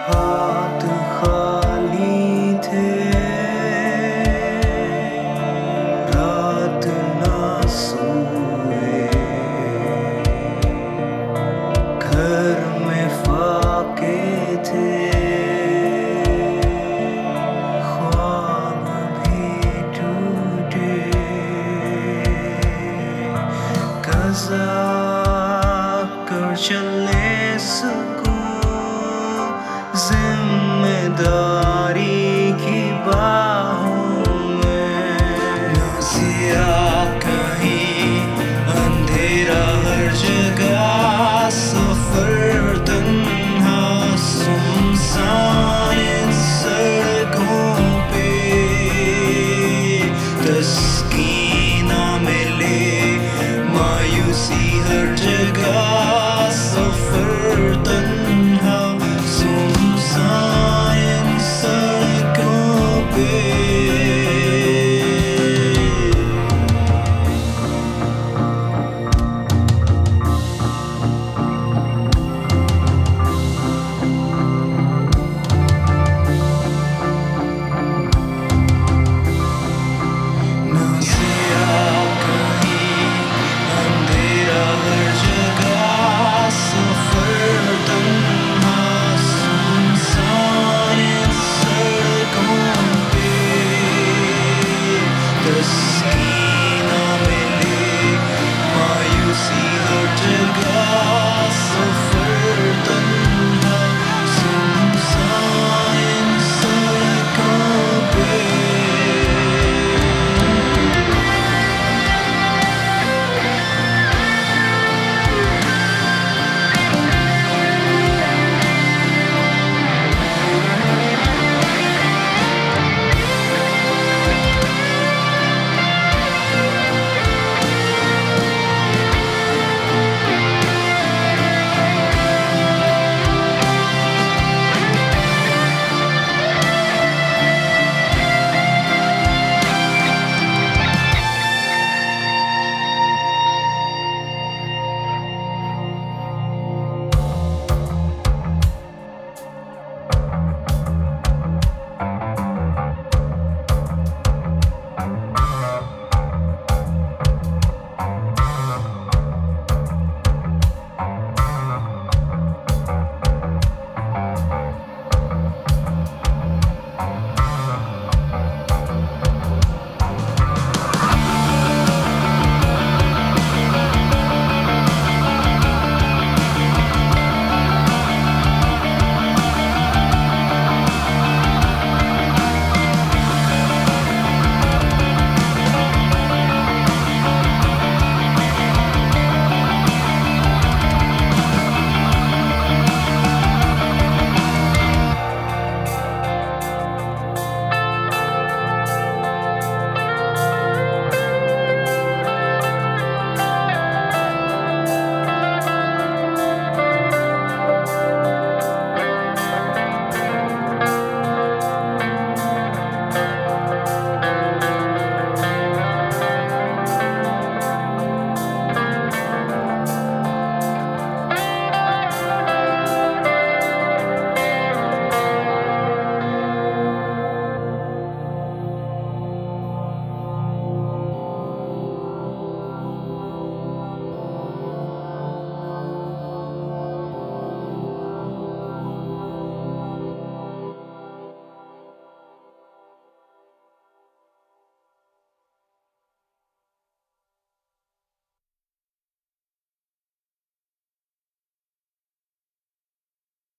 ہاں ذمہ دار